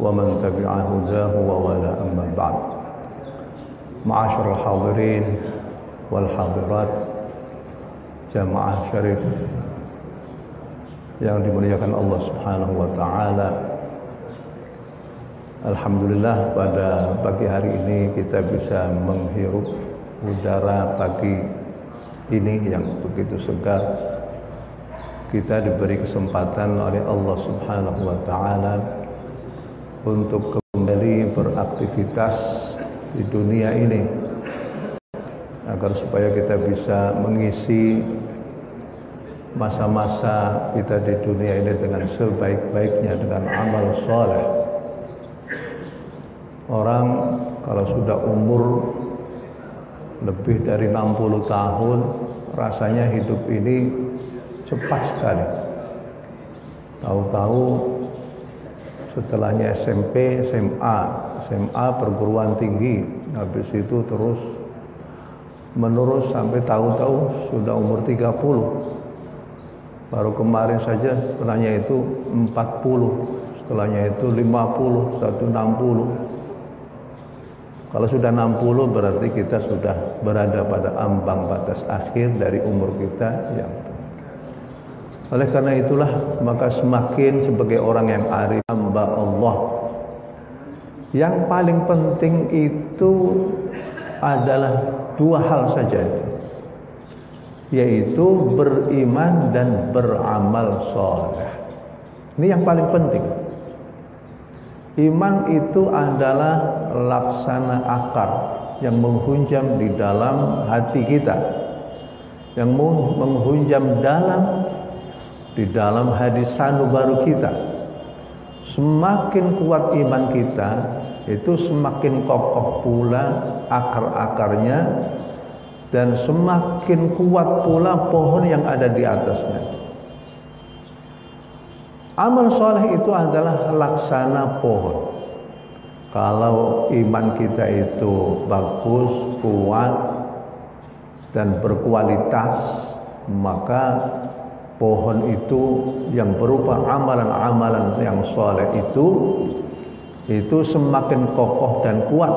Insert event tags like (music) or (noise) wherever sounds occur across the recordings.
ومن تبع هداه ووالى أما بعد معاشر الحاضرين والحاضرات jamaah syarif yang dimuliakan Allah Subhanahu wa taala. Alhamdulillah pada pagi hari ini kita bisa menghirup udara pagi ini yang begitu segar. Kita diberi kesempatan oleh Allah Subhanahu wa taala untuk kembali beraktivitas di dunia ini. Agar supaya kita bisa mengisi masa-masa kita di dunia ini dengan sebaik-baiknya dengan amal soleh. Orang kalau sudah umur lebih dari 60 tahun rasanya hidup ini cepat sekali. Tahu-tahu setelahnya SMP, SMA, SMA perguruan tinggi, habis itu terus menurut sampai tahu-tahu sudah umur 30. Baru kemarin saja setelahnya itu 40, setelahnya itu 50, 160. Kalau sudah 60 berarti kita sudah berada pada ambang batas akhir dari umur kita yang oleh karena itulah maka semakin sebagai orang yang arif Allah. Yang paling penting itu adalah dua hal saja. Yaitu beriman dan beramal soleh. Ini yang paling penting. Iman itu adalah laksana akar yang menghunjam di dalam hati kita. Yang menghunjam dalam di dalam hadis sanubaru kita semakin kuat iman kita itu semakin kokoh pula akar-akarnya dan semakin kuat pula pohon yang ada di atasnya. Amal soleh itu adalah laksana pohon. Kalau iman kita itu bagus, kuat dan berkualitas maka pohon itu yang berupa amalan-amalan yang soleh itu itu semakin kokoh dan kuat.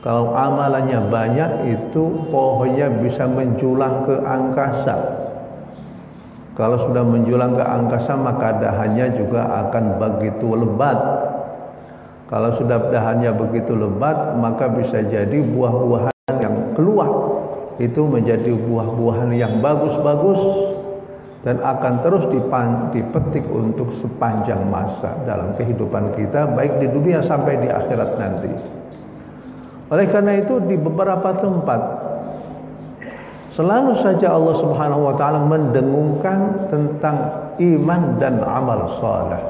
Kalau amalannya banyak itu pohonnya bisa menjulang ke angkasa. Kalau sudah menjulang ke angkasa maka dahannya juga akan begitu lebat. Kalau sudah dahannya begitu lebat maka bisa jadi buah-buahan yang keluar. Itu menjadi buah-buahan yang bagus-bagus dan akan terus dipetik untuk sepanjang masa dalam kehidupan kita baik di dunia sampai di akhirat nanti. Oleh karena itu di beberapa tempat selalu saja Allah Subhanahu wa taala mendengungkan tentang iman dan amal saleh.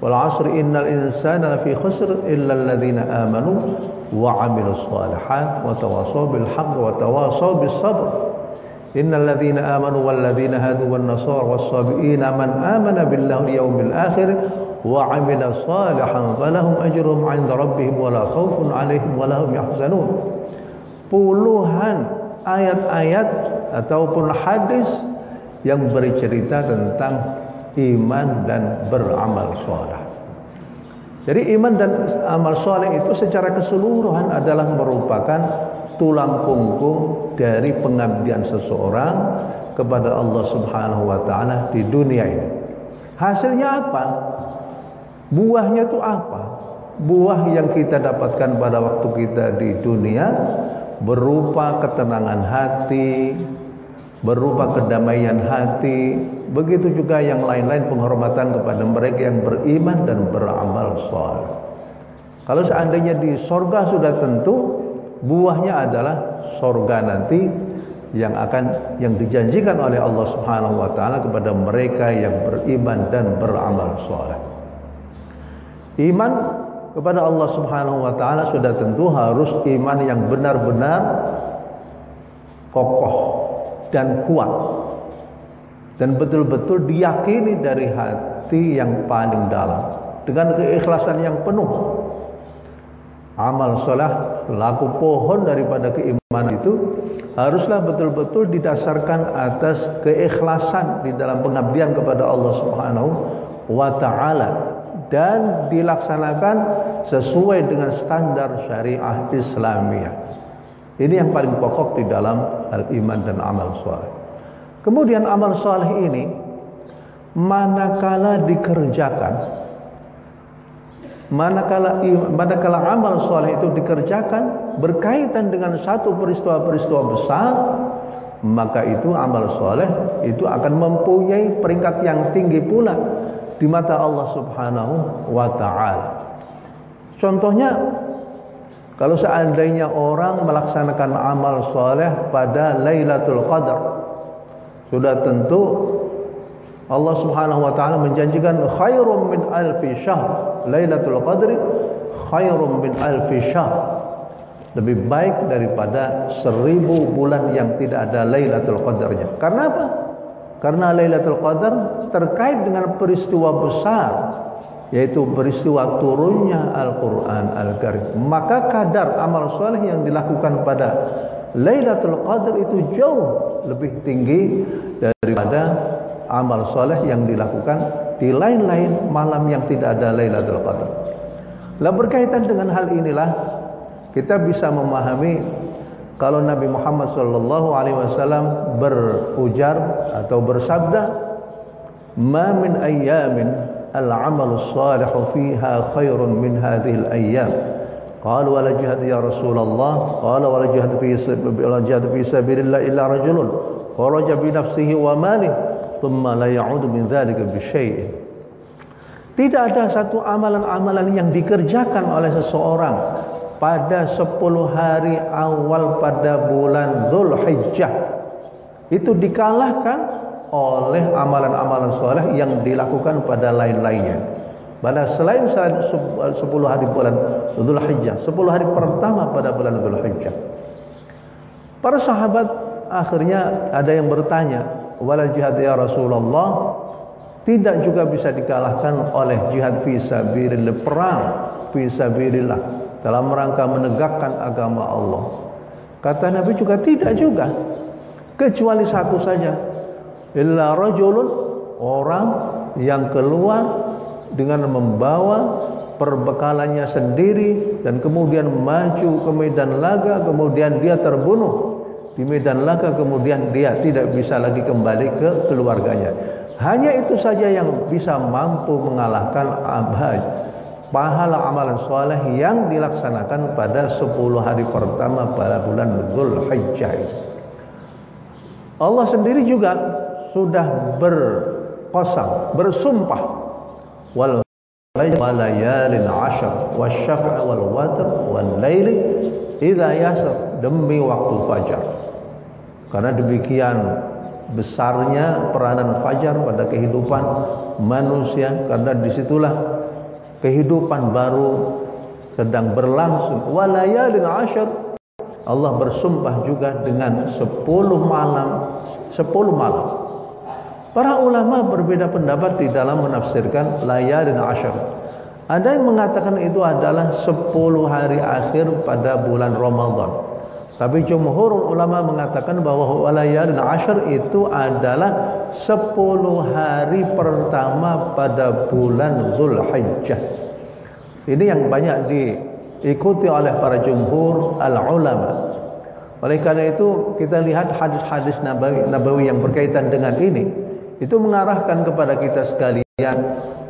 Wal 'asri innal insana lafi khusr illa alladhina amanu wa 'amilus shalihat wa tawassaw bil haqq wa tawassaw bis sabr. Innal ladzina amanu wal ladzina hadu wan nasara was sabiina man amana billahi yaumil akhir wa 'amila salihan falahum ajruhum 'inda rabbihim wala khaufun 'alaihim wala hum yahzanun. Puluhan ayat-ayat ataupun hadis yang bercerita tentang iman dan beramal soleh. Jadi iman dan amal soleh itu secara keseluruhan adalah merupakan tulang punggung dari pengabdian seseorang kepada Allah Subhanahu wa taala di dunia ini. Hasilnya apa? Buahnya itu apa? Buah yang kita dapatkan pada waktu kita di dunia berupa ketenangan hati, berupa kedamaian hati, begitu juga yang lain-lain penghormatan kepada mereka yang beriman dan beramal soleh. Kalau seandainya di sorga sudah tentu buahnya adalah sorga nanti yang akan yang dijanjikan oleh Allah Subhanahu wa taala kepada mereka yang beriman dan beramal soleh. Iman kepada Allah Subhanahu wa taala sudah tentu harus iman yang benar-benar kokoh dan kuat dan betul-betul diyakini dari hati yang paling dalam dengan keikhlasan yang penuh amal soleh laku pohon daripada keimanan itu haruslah betul-betul didasarkan atas keikhlasan di dalam pengabdian kepada Allah Subhanahu wa taala dan dilaksanakan sesuai dengan standar syariah Islamiyah. Ini yang paling pokok di dalam al-iman dan amal soleh. Kemudian amal soleh ini manakala dikerjakan manakala manakala amal soleh itu dikerjakan berkaitan dengan satu peristiwa-peristiwa besar maka itu amal soleh itu akan mempunyai peringkat yang tinggi pula di mata Allah Subhanahu wa taala. Contohnya kalau seandainya orang melaksanakan amal soleh pada Lailatul Qadar sudah tentu Allah Subhanahu wa taala menjanjikan khairum min alfi syahr. Lailatul Qadri khairum min alfi syahr. Lebih baik daripada seribu bulan yang tidak ada Lailatul Qadarnya. Karena apa? Karena Lailatul Qadar terkait dengan peristiwa besar yaitu peristiwa turunnya Al-Qur'an Al-Karim. Maka kadar amal soleh yang dilakukan pada Lailatul Qadar itu jauh lebih tinggi daripada amal soleh yang dilakukan di lain-lain malam yang tidak ada Lailatul Qadar. Lah berkaitan dengan hal inilah kita bisa memahami kalau Nabi Muhammad sallallahu alaihi wasallam berujar atau bersabda, "Ma min ayyamin al-amal salihu fiha khairun min hadhihi al-ayyam." Qalu wa jihad ya Rasulullah, "Qal wa jihad fi sabilillah illa rajulun kharaja bi nafsihi wa malihi thumma la ya'udu min dzalika bi syai'. Tidak ada satu amalan-amalan yang dikerjakan oleh seseorang pada 10 hari awal pada bulan Zulhijjah itu dikalahkan oleh amalan-amalan soleh yang dilakukan pada lain-lainnya. Pada selain 10 hari bulan Zulhijjah, 10 hari pertama pada bulan Zulhijjah. Para sahabat akhirnya ada yang bertanya, "Wala jihad ya Rasulullah?" Tidak juga bisa dikalahkan oleh jihad fi sabilillah, perang fi sabilillah dalam rangka menegakkan agama Allah. Kata Nabi juga tidak juga. Kecuali satu saja. Illa rajulun orang yang keluar dengan membawa perbekalannya sendiri dan kemudian maju ke medan laga kemudian dia terbunuh di medan laga kemudian dia tidak bisa lagi kembali ke keluarganya hanya itu saja yang bisa mampu mengalahkan abad pahala amalan soleh yang dilaksanakan pada 10 hari pertama pada bulan Zulhijjah. Allah sendiri juga sudah berkosam, bersumpah wal ashar wal watr wal laili idza yasr demi waktu fajar. Karena demikian besarnya peranan fajar pada kehidupan manusia karena di situlah kehidupan baru sedang berlangsung. Walayalin ashar Allah bersumpah juga dengan 10 malam 10 malam. Para ulama berbeda pendapat di dalam menafsirkan layalin ashar ada yang mengatakan itu adalah 10 hari akhir pada bulan Ramadan tapi jumhur ulama mengatakan bahwa walayalin ashar itu adalah 10 hari pertama pada bulan Zulhijjah. Ini yang banyak diikuti oleh para jumhur al-ulama. Oleh karena itu kita lihat hadis-hadis nabawi, nabawi yang berkaitan dengan ini itu mengarahkan kepada kita sekalian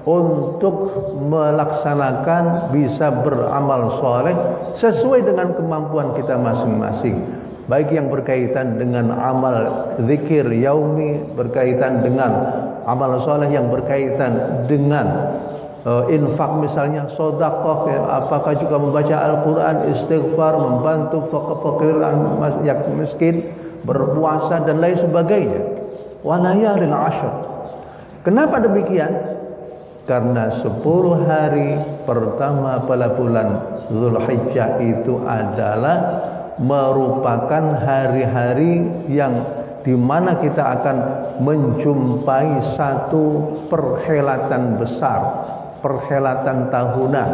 untuk melaksanakan bisa beramal soleh sesuai dengan kemampuan kita masing-masing. Baik yang berkaitan dengan amal zikir yaumi berkaitan dengan amal soleh yang berkaitan dengan uh, infak misalnya sodakoh ya, apakah juga membaca Al-Quran istighfar membantu fakir yang miskin berpuasa dan lain sebagainya. Walayalil ashar kenapa demikian karena 10 hari pertama pada bulan Zulhijjah itu adalah merupakan hari-hari yang di mana kita akan menjumpai satu perhelatan besar, perhelatan tahunan,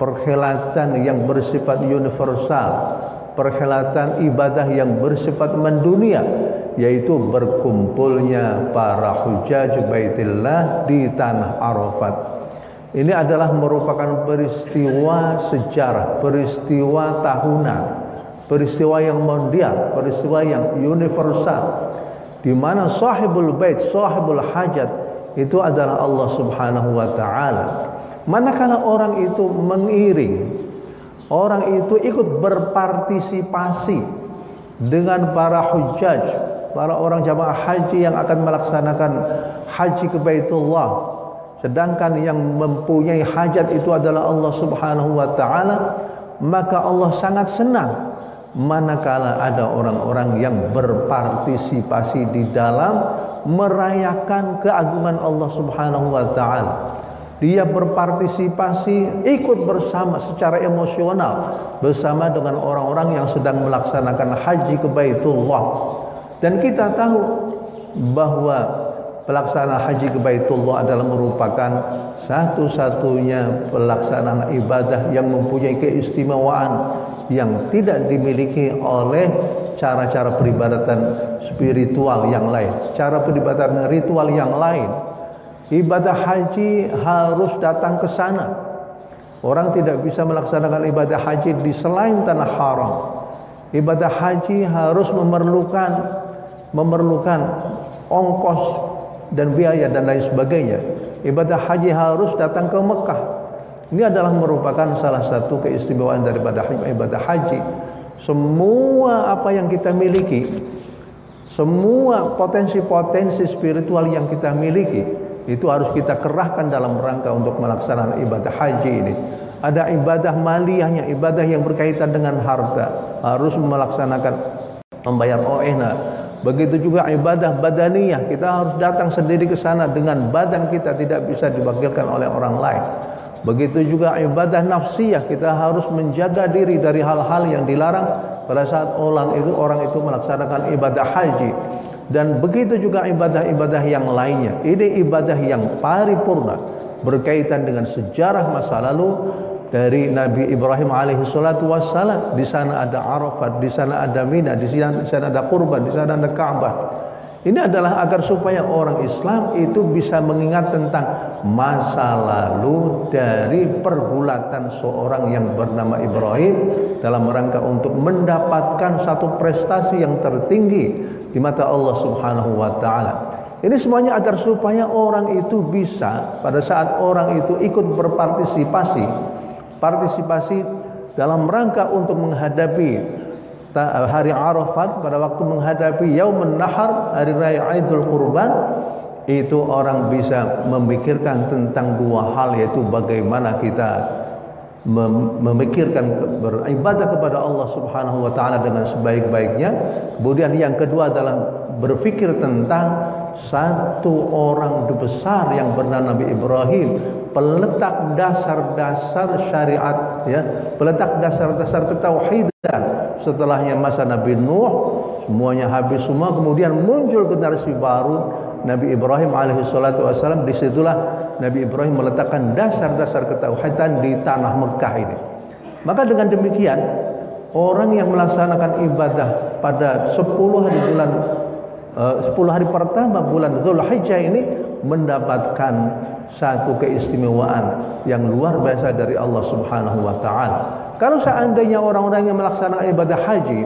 perhelatan yang bersifat universal, perhelatan ibadah yang bersifat mendunia yaitu berkumpulnya para hujaj baitillah di tanah Arafat Ini adalah merupakan peristiwa sejarah, peristiwa tahunan, peristiwa yang mondial, peristiwa yang universal. Di mana sahibul bait, sahibul hajat itu adalah Allah Subhanahu wa taala. Manakala orang itu mengiring, orang itu ikut berpartisipasi dengan para hujjaj, para orang jamaah haji yang akan melaksanakan haji ke Baitullah. Sedangkan yang mempunyai hajat itu adalah Allah Subhanahu wa taala maka Allah sangat senang manakala ada orang-orang yang berpartisipasi di dalam merayakan keagungan Allah Subhanahu wa taala dia berpartisipasi ikut bersama secara emosional bersama dengan orang-orang yang sedang melaksanakan haji ke Baitullah dan kita tahu bahwa pelaksanaan haji ke Baitullah adalah merupakan satu-satunya pelaksanaan ibadah yang mempunyai keistimewaan yang tidak dimiliki oleh cara-cara peribadatan spiritual yang lain, cara peribadatan ritual yang lain. Ibadah haji harus datang ke sana. Orang tidak bisa melaksanakan ibadah haji di selain tanah haram. Ibadah haji harus memerlukan memerlukan ongkos dan biaya dan lain sebagainya. Ibadah haji harus datang ke Mekah. Ini adalah merupakan salah satu keistimewaan daripada ibadah haji. Semua apa yang kita miliki, semua potensi-potensi spiritual yang kita miliki, itu harus kita kerahkan dalam rangka untuk melaksanakan ibadah haji ini. Ada ibadah maliyahnya, ibadah yang berkaitan dengan harta, harus melaksanakan membayar OENA, Begitu juga ibadah badaniyah, kita harus datang sendiri ke sana dengan badan kita tidak bisa diwakilkan oleh orang lain. Begitu juga ibadah nafsiyah, kita harus menjaga diri dari hal-hal yang dilarang pada saat orang itu orang itu melaksanakan ibadah haji. Dan begitu juga ibadah-ibadah yang lainnya. Ini ibadah yang paripurna berkaitan dengan sejarah masa lalu dari Nabi Ibrahim alaihi salatu wassalam di sana ada Arafat di sana ada Mina di sana, di sana ada kurban di sana ada Ka'bah ini adalah agar supaya orang Islam itu bisa mengingat tentang masa lalu dari pergulatan seorang yang bernama Ibrahim dalam rangka untuk mendapatkan satu prestasi yang tertinggi di mata Allah Subhanahu wa taala. Ini semuanya agar supaya orang itu bisa pada saat orang itu ikut berpartisipasi partisipasi dalam rangka untuk menghadapi hari Arafat pada waktu menghadapi Yaumun Nahar hari raya Idul Kurban itu orang bisa memikirkan tentang dua hal yaitu bagaimana kita memikirkan beribadah kepada Allah Subhanahu wa taala dengan sebaik-baiknya. Kemudian yang kedua adalah berpikir tentang satu orang besar yang bernama Nabi Ibrahim. Peletak dasar-dasar syariat ya. Peletak dasar-dasar ketauhidan setelahnya masa Nabi Nuh semuanya habis semua. Kemudian muncul generasi baru Nabi Ibrahim alaihi salatu wasallam di situlah Nabi Ibrahim meletakkan dasar-dasar ketauhidan di tanah Mekah ini maka dengan demikian orang yang melaksanakan ibadah pada 10 hari bulan uh, eh, 10 hari pertama bulan Zulhijjah ini mendapatkan satu keistimewaan yang luar biasa dari Allah Subhanahu wa taala. Kalau seandainya orang-orang yang melaksanakan ibadah haji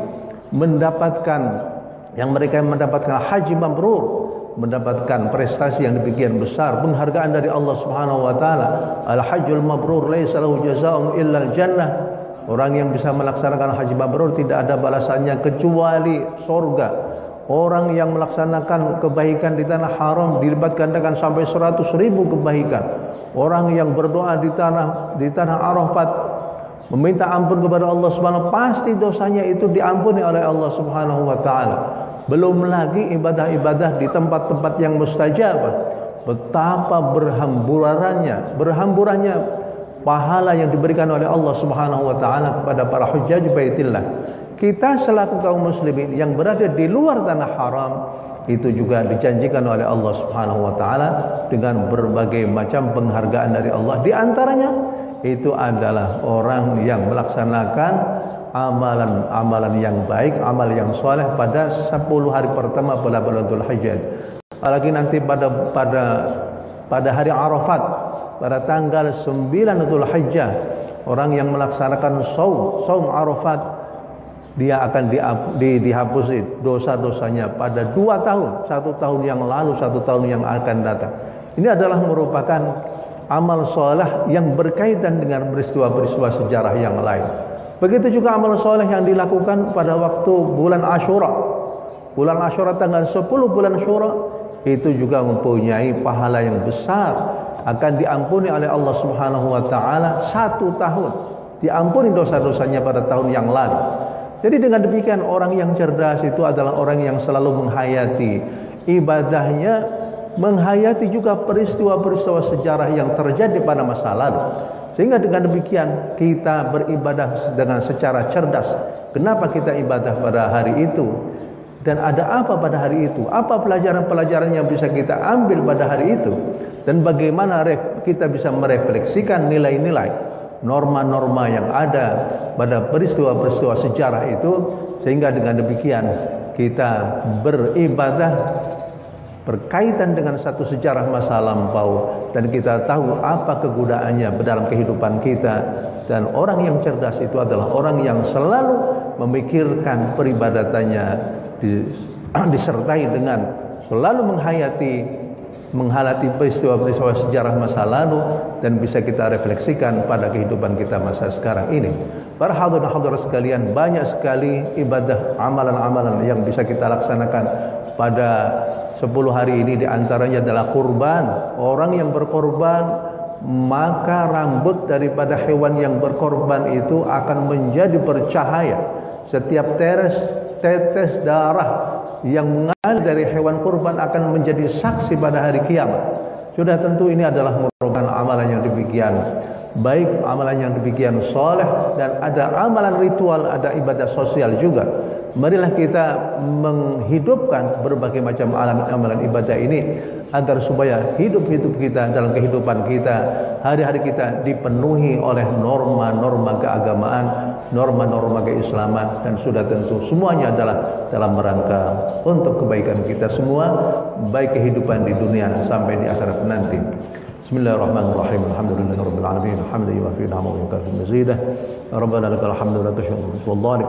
mendapatkan yang mereka mendapatkan haji mabrur, mendapatkan prestasi yang demikian besar, penghargaan dari Allah Subhanahu wa taala, al-hajjul mabrur laisa lahu jazaa'un illa al-jannah. Orang yang bisa melaksanakan haji mabrur tidak ada balasannya kecuali surga. Orang yang melaksanakan kebaikan di tanah haram dilipat gandakan sampai seratus ribu kebaikan. Orang yang berdoa di tanah di tanah Arafat meminta ampun kepada Allah Subhanahu pasti dosanya itu diampuni oleh Allah Subhanahu wa taala. Belum lagi ibadah-ibadah di tempat-tempat yang mustajab. Betapa berhamburannya, berhamburannya pahala yang diberikan oleh Allah Subhanahu wa taala kepada para hujjaj Baitillah kita selaku kaum muslimin yang berada di luar tanah haram itu juga dijanjikan oleh Allah Subhanahu wa taala dengan berbagai macam penghargaan dari Allah di antaranya itu adalah orang yang melaksanakan amalan-amalan yang baik, amal yang soleh pada 10 hari pertama bulan Dzulhijjah. Apalagi nanti pada pada pada hari Arafat pada tanggal 9 Dhul Hijjah orang yang melaksanakan saum saum Arafat dia akan di, di, dihapusi dosa-dosanya pada dua tahun satu tahun yang lalu satu tahun yang akan datang ini adalah merupakan amal soleh yang berkaitan dengan peristiwa-peristiwa sejarah yang lain begitu juga amal soleh yang dilakukan pada waktu bulan Ashura. Bulan Ashura tanggal 10 bulan Ashura itu juga mempunyai pahala yang besar. Akan diampuni oleh Allah Subhanahu wa taala satu tahun. Diampuni dosa-dosanya pada tahun yang lalu. Jadi dengan demikian orang yang cerdas itu adalah orang yang selalu menghayati ibadahnya menghayati juga peristiwa-peristiwa sejarah yang terjadi pada masa lalu sehingga dengan demikian kita beribadah dengan secara cerdas kenapa kita ibadah pada hari itu dan ada apa pada hari itu? Apa pelajaran-pelajaran yang bisa kita ambil pada hari itu? Dan bagaimana kita bisa merefleksikan nilai-nilai norma-norma yang ada pada peristiwa-peristiwa sejarah itu sehingga dengan demikian kita beribadah berkaitan dengan satu sejarah masa lampau dan kita tahu apa kegunaannya dalam kehidupan kita dan orang yang cerdas itu adalah orang yang selalu memikirkan peribadatannya (clears throat) disertai dengan selalu menghayati menghayati peristiwa-peristiwa sejarah masa lalu dan bisa kita refleksikan pada kehidupan kita masa sekarang ini. Para hadirin hadirat sekalian, banyak sekali ibadah amalan-amalan yang bisa kita laksanakan pada 10 hari ini di antaranya adalah kurban. Orang yang berkorban maka rambut daripada hewan yang berkorban itu akan menjadi bercahaya. Setiap teres tetes darah yang mengalir dari hewan kurban akan menjadi saksi pada hari kiamat. Sudah tentu ini adalah merupakan amalan yang demikian baik amalan yang demikian soleh dan ada amalan ritual, ada ibadah sosial juga. Marilah kita menghidupkan berbagai macam amalan ibadah ini agar supaya hidup-hidup kita dalam kehidupan kita hari-hari kita dipenuhi oleh norma-norma keagamaan, norma-norma keislaman dan sudah tentu semuanya adalah dalam rangka untuk kebaikan kita semua baik kehidupan di dunia sampai di akhirat nanti. Bismillahirrahmanirrahim. Alhamdulillahirabbil alamin. Hamdan yuwafi ni'amahu wa yukafi mazidah. Rabbana lakal hamdu wa lakal syukru. Wallahu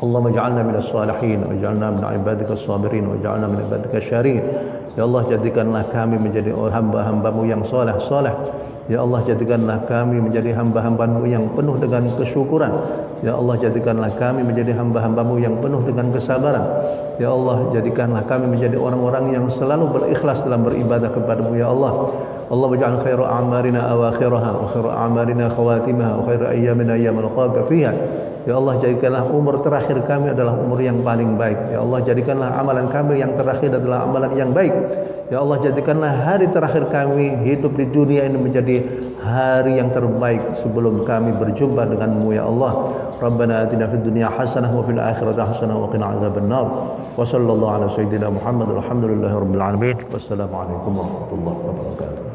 اللهم اجعلنا من الصالحين واجعلنا من عبادك الصابرين واجعلنا من عبادك الشاكرين Ya Allah jadikanlah kami menjadi hamba-hambamu yang soleh-soleh Ya Allah jadikanlah kami menjadi hamba-hambamu yang penuh dengan kesyukuran Ya Allah jadikanlah kami menjadi hamba-hambamu yang penuh dengan kesabaran Ya Allah jadikanlah kami menjadi orang-orang yang selalu berikhlas dalam beribadah kepadamu Ya Allah Khairu a'marina awakhiraha wa khairu a'marina khawatimaha wa khairu ayyamina ayyam alqaka fiha Ya Allah jadikanlah umur terakhir kami adalah umur yang paling baik. Ya Allah jadikanlah amalan kami yang terakhir adalah amalan yang baik. Ya Allah jadikanlah hari terakhir kami hidup di dunia ini menjadi hari yang terbaik sebelum kami berjumpa denganmu ya Allah. Rabbana atina fid dunya hasanah wa fil akhirati hasanah wa qina azabannar. Wa sallallahu ala sayyidina Muhammad walhamdulillahi rabbil alamin. Wassalamu alaikum warahmatullahi wabarakatuh.